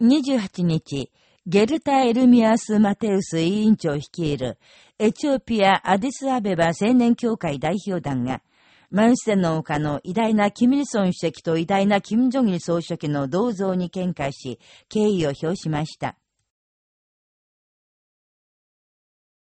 28日、ゲルタ・エルミアス・マテウス委員長率いるエチオピア・アディス・アベバ青年協会代表団が、マンステの丘の偉大なキミルソン主席と偉大なキム・ジョギル総書記の銅像に見解し、敬意を表しました。